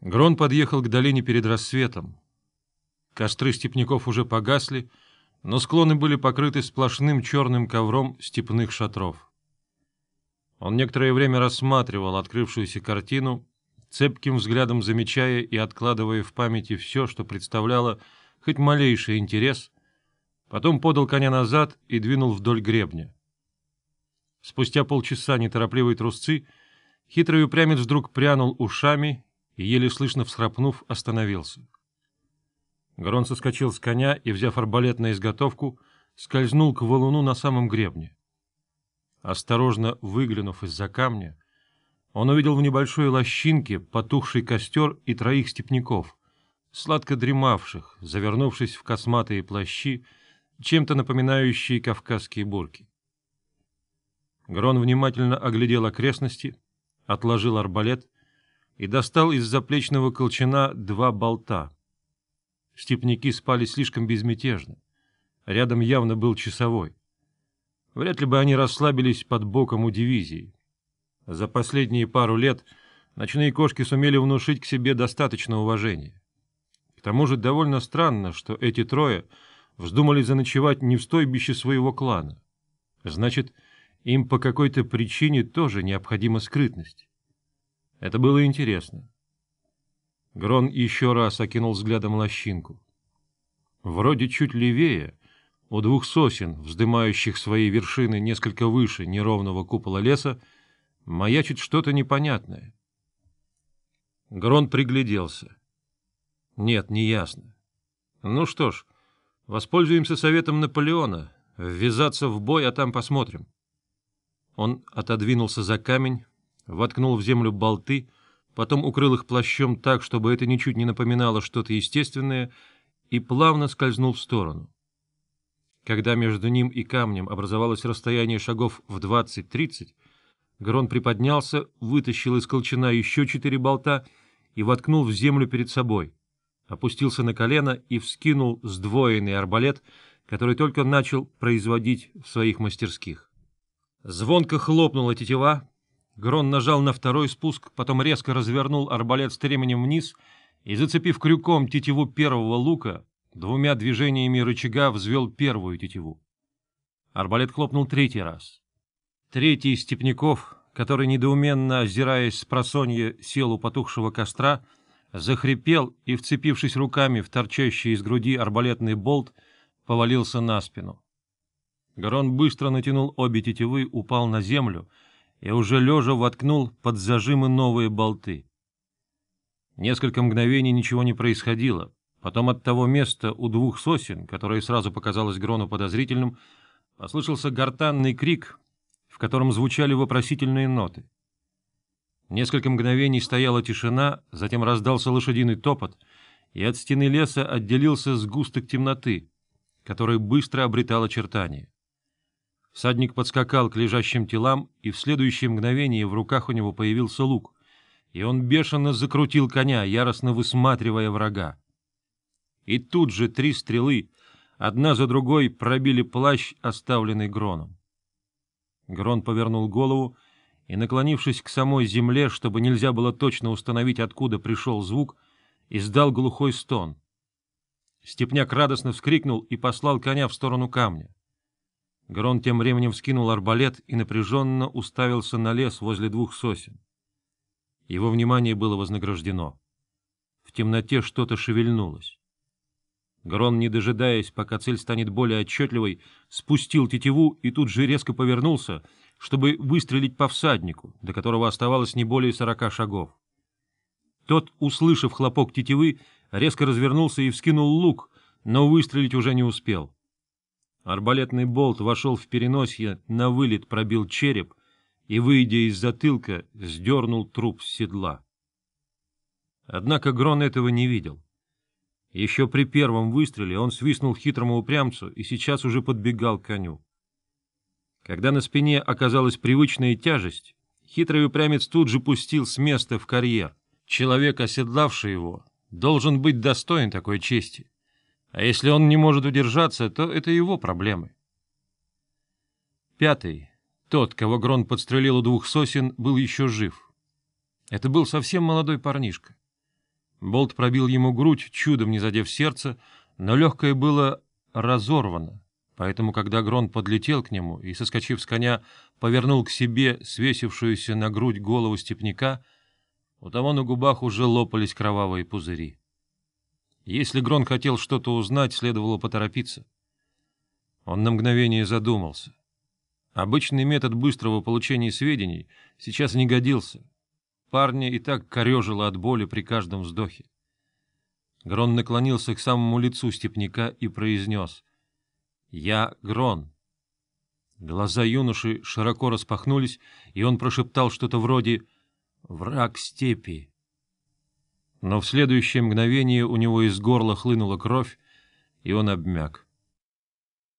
Грон подъехал к долине перед рассветом. Костры степняков уже погасли, но склоны были покрыты сплошным черным ковром степных шатров. Он некоторое время рассматривал открывшуюся картину, цепким взглядом замечая и откладывая в памяти все, что представляло хоть малейший интерес, потом подал коня назад и двинул вдоль гребня. Спустя полчаса неторопливой трусцы хитрый упрямец вдруг прянул ушами и, еле слышно всхрапнув, остановился. Грон соскочил с коня и, взяв арбалет на изготовку, скользнул к валуну на самом гребне. Осторожно выглянув из-за камня, он увидел в небольшой лощинке потухший костер и троих степняков, сладко дремавших, завернувшись в косматые плащи, чем-то напоминающие кавказские бурки. Грон внимательно оглядел окрестности, отложил арбалет и достал из заплечного колчана два болта. Степняки спали слишком безмятежно. Рядом явно был часовой. Вряд ли бы они расслабились под боком у дивизии. За последние пару лет ночные кошки сумели внушить к себе достаточно уважения. К тому же довольно странно, что эти трое вздумали заночевать не в стойбище своего клана. Значит, им по какой-то причине тоже необходима скрытность. Это было интересно. Грон еще раз окинул взглядом лощинку. Вроде чуть левее, у двух сосен, вздымающих свои вершины несколько выше неровного купола леса, маячит что-то непонятное. Грон пригляделся. Нет, не ясно. Ну что ж, воспользуемся советом Наполеона, ввязаться в бой, а там посмотрим. Он отодвинулся за камень, воткнул в землю болты, потом укрыл их плащом так, чтобы это ничуть не напоминало что-то естественное, и плавно скользнул в сторону. Когда между ним и камнем образовалось расстояние шагов в 20-30, Грон приподнялся, вытащил из колчана еще четыре болта и воткнул в землю перед собой, опустился на колено и вскинул сдвоенный арбалет, который только начал производить в своих мастерских. Звонко хлопнула тетива, Грон нажал на второй спуск, потом резко развернул арбалет стременем вниз и, зацепив крюком тетиву первого лука, двумя движениями рычага взвел первую тетиву. Арбалет хлопнул третий раз. Третий из степняков, который, недоуменно озираясь с просонья, сел у потухшего костра, захрипел и, вцепившись руками в торчащий из груди арбалетный болт, повалился на спину. Грон быстро натянул обе тетивы, упал на землю — и уже лежа воткнул под зажимы новые болты. Несколько мгновений ничего не происходило. Потом от того места у двух сосен, которое сразу показалось Грону подозрительным, послышался гортанный крик, в котором звучали вопросительные ноты. Несколько мгновений стояла тишина, затем раздался лошадиный топот, и от стены леса отделился сгусток темноты, который быстро обретал очертания. Садник подскакал к лежащим телам, и в следующее мгновение в руках у него появился лук, и он бешено закрутил коня, яростно высматривая врага. И тут же три стрелы, одна за другой, пробили плащ, оставленный Гроном. Грон повернул голову и, наклонившись к самой земле, чтобы нельзя было точно установить, откуда пришел звук, издал глухой стон. Степняк радостно вскрикнул и послал коня в сторону камня. Грон тем временем вскинул арбалет и напряженно уставился на лес возле двух сосен. Его внимание было вознаграждено. В темноте что-то шевельнулось. Грон, не дожидаясь, пока цель станет более отчетливой, спустил тетиву и тут же резко повернулся, чтобы выстрелить по всаднику, до которого оставалось не более сорока шагов. Тот, услышав хлопок тетивы, резко развернулся и вскинул лук, но выстрелить уже не успел. Арбалетный болт вошел в переносье, на вылет пробил череп и, выйдя из затылка, сдернул труп с седла. Однако Грон этого не видел. Еще при первом выстреле он свистнул хитрому упрямцу и сейчас уже подбегал к коню. Когда на спине оказалась привычная тяжесть, хитрый упрямец тут же пустил с места в карьер. Человек, оседлавший его, должен быть достоин такой чести. А если он не может удержаться, то это его проблемы. Пятый, тот, кого Грон подстрелил у двух сосен, был еще жив. Это был совсем молодой парнишка. Болт пробил ему грудь, чудом не задев сердце, но легкое было разорвано, поэтому, когда Грон подлетел к нему и, соскочив с коня, повернул к себе свесившуюся на грудь голову степняка, у того на губах уже лопались кровавые пузыри. Если Грон хотел что-то узнать, следовало поторопиться. Он на мгновение задумался. Обычный метод быстрого получения сведений сейчас не годился. Парня и так корежило от боли при каждом вздохе. Грон наклонился к самому лицу степняка и произнес «Я Грон». Глаза юноши широко распахнулись, и он прошептал что-то вроде «Враг степи». Но в следующее мгновение у него из горла хлынула кровь, и он обмяк.